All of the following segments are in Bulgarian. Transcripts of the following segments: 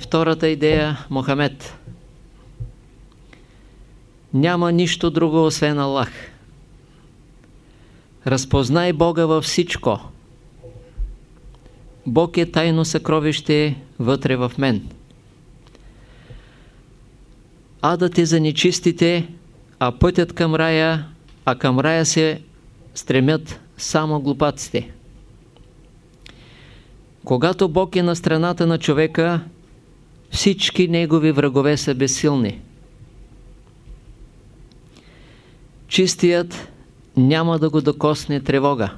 втората идея Мохамед. Няма нищо друго, освен Аллах. Разпознай Бога във всичко. Бог е тайно съкровище вътре в мен. Адът е за нечистите, а пътят към рая, а към рая се стремят само глупаците. Когато Бог е на страната на човека, всички негови врагове са безсилни. Чистият няма да го докосне тревога.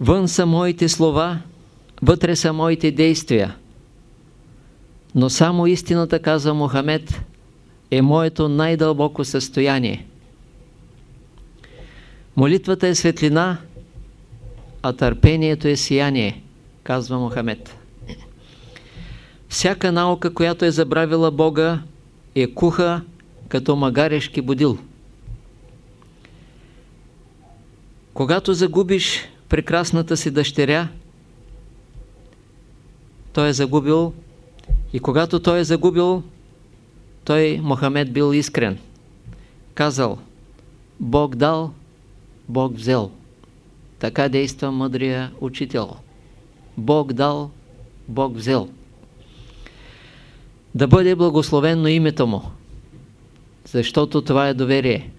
Вън са моите слова, вътре са моите действия. Но само истината, казва Мохамед, е моето най-дълбоко състояние. Молитвата е светлина, а търпението е сияние, казва Мохамед. Всяка наука, която е забравила Бога, е куха като магарешки будил. Когато загубиш прекрасната си дъщеря, той е загубил и когато той е загубил, той, Мохамед, бил искрен. Казал, Бог дал, Бог взел. Така действа мъдрия учител. Бог дал, Бог взел. Да бъде благословено името му, защото това е доверие.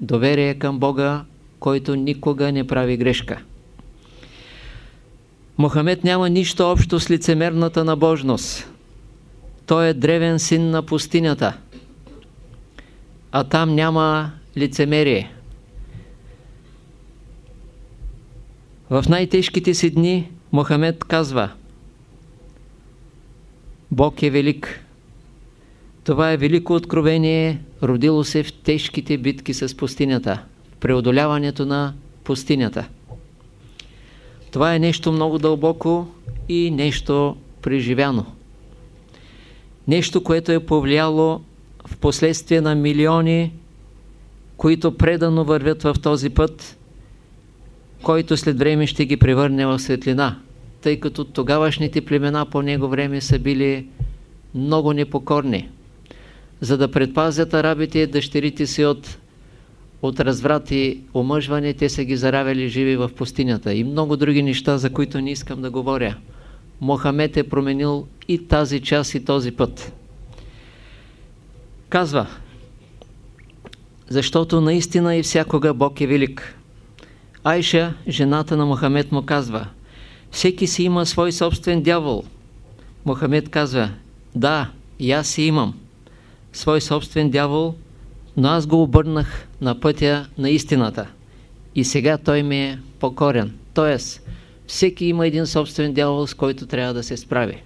Доверие към Бога, който никога не прави грешка. Мохамед няма нищо общо с лицемерната набожност. Той е древен син на пустинята, а там няма лицемерие. В най-тежките си дни Мохамед казва Бог е велик. Това е велико откровение, родило се в тежките битки с пустинята, преодоляването на пустинята. Това е нещо много дълбоко и нещо преживяно. Нещо, което е повлияло в последствие на милиони, които предано вървят в този път, който след време ще ги превърне в светлина, тъй като тогавашните племена по него време са били много непокорни. За да предпазят арабите дъщерите си от, от разврат и омъжване, те са ги заравяли живи в пустинята и много други неща, за които не искам да говоря. Мохамед е променил и тази част и този път. Казва, защото наистина и всякога Бог е велик. Айша, жената на Мохамед, му казва, всеки си има свой собствен дявол. Мохамед казва, да, и аз си имам свой собствен дявол, но аз го обърнах на пътя на истината. И сега той ми е покорен. Тоест, всеки има един собствен дявол, с който трябва да се справи.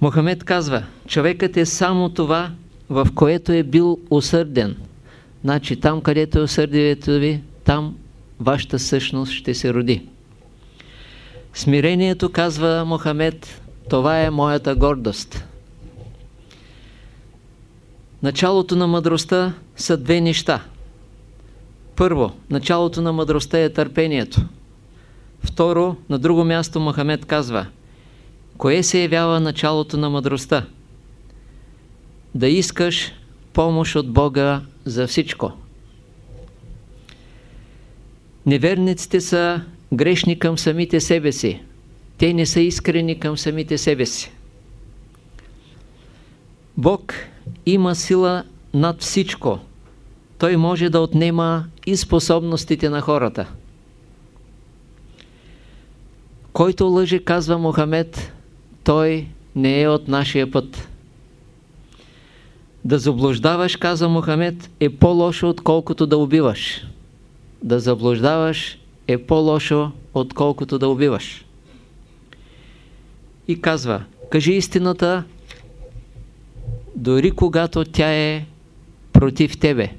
Мохамед казва, човекът е само това, в което е бил усърден. Значи там, където е усърдието ви, там вашата същност ще се роди. Смирението, казва Мохамед, това е моята гордост. Началото на мъдростта са две неща. Първо, началото на мъдростта е търпението. Второ, на друго място Мохамед казва, кое се явява началото на мъдростта? Да искаш помощ от Бога за всичко. Неверниците са грешни към самите себе си. Те не са искрени към самите себе си. Бог има сила над всичко. Той може да отнема и способностите на хората. Който лъже, казва Мохамед, той не е от нашия път. Да заблуждаваш, казва Мохамед, е по-лошо, отколкото да убиваш. Да заблуждаваш е по-лошо, отколкото да убиваш. И казва, кажи истината, дори когато тя е против тебе.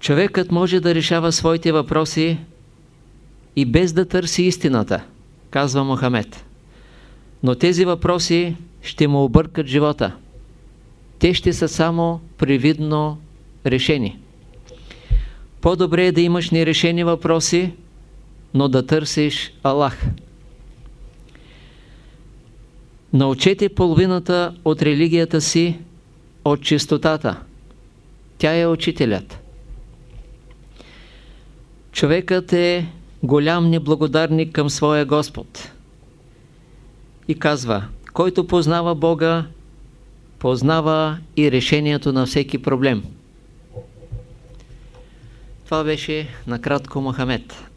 Човекът може да решава своите въпроси и без да търси истината, казва Мохамед. Но тези въпроси ще му объркат живота. Те ще са само привидно решени. По-добре е да имаш нерешени въпроси, но да търсиш Аллах. Научете половината от религията си от чистотата. Тя е учителят. Човекът е голям неблагодарник към своя Господ. И казва, който познава Бога, познава и решението на всеки проблем. Това беше накратко Мохамед.